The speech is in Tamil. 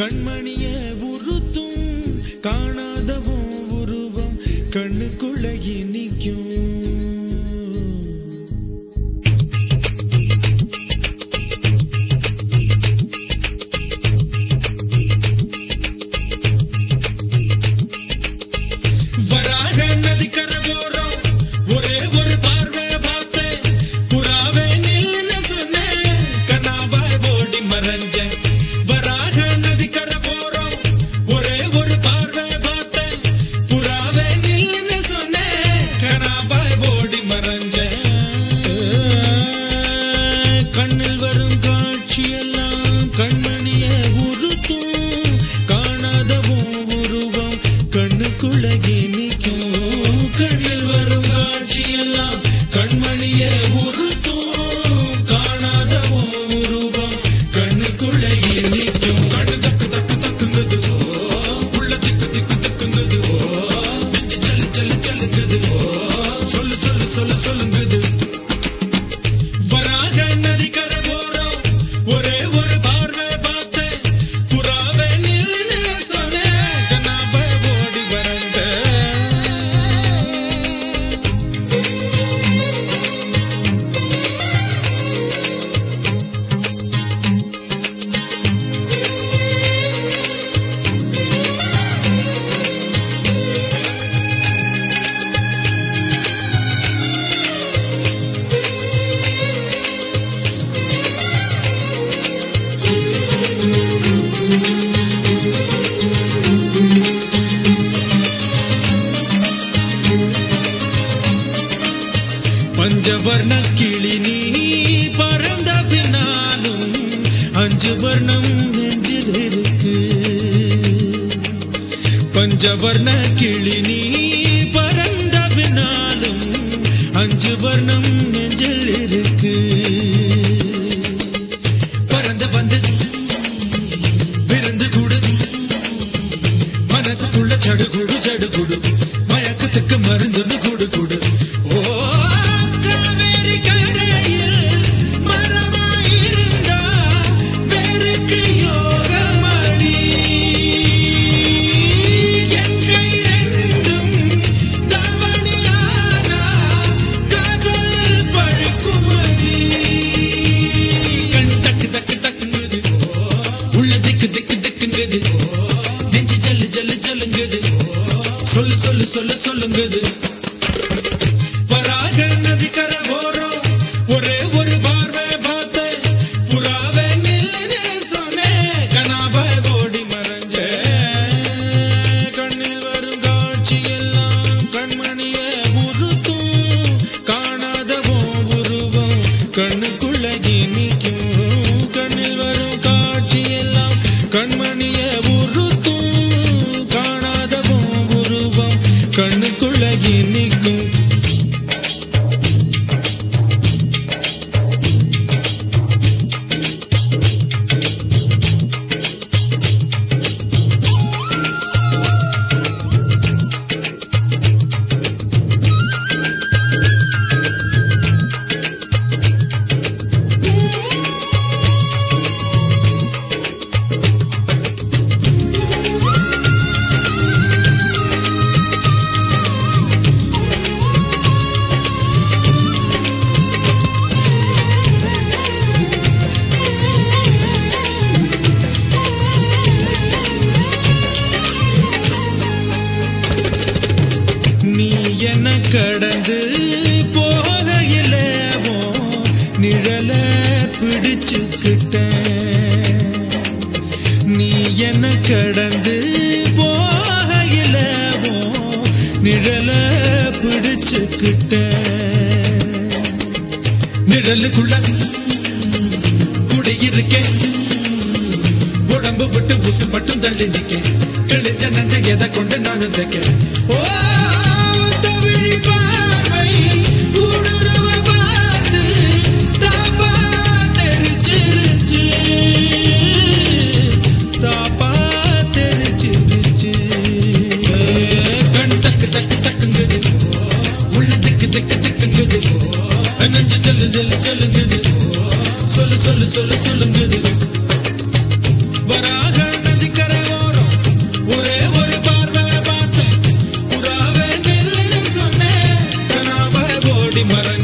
கண்மணி பஞ்சவர்ண கிளி நீ பறந்த அஞ்சு வர்ணம் நெஞ்சல் இருக்கு. பறந்து வந்து விருந்து கூடு. மனசுக்குள்ள சடுகுடு சடுகுடு. மயக்கத்துக்கு மருந்துன்னு குடு குடு. ஓ சொல்லுங்குது. வராக நதிக்கரை ஓரம் ஒரே ஒரு பார்வை பார்த்த புறாவே நில்லுன்னு சொன்னேன் கனாபாய் போடி மறைஞ்ச. கண்ணில் வரும் காட்சி எல்லாம் கண்மணிய உறுத்தும் காணாதவும் உருவம் கண்ணு உருவம் என்ன கடந்து போகையில உன் நிழல பிடிச்சுக்கிட்டேன். நீ என்ன கடந்து போகையில உன் நிழல பிடிச்சுக்கிட்டேன். நிழலுக்குள்ள குடியிருக்கேன். உடம்பு விட்டு உசு மட்டும் தள்ளி நிக்க கிழிஞ்ச நஞ்ச எதை கொண்டு நானும் தைக்க ஓ நெஞ்சு சொல்லு சொல்லு சொல்லுங்குது சொல்லு சொல்லு சொல்லு சொல்லுங்குது வராக நதி கரை ஓரம் ஒரே ஒரு பார்வையை பார்த்தேன் புறாவே சொன்னேன் கனாவை ஓடி மறங்க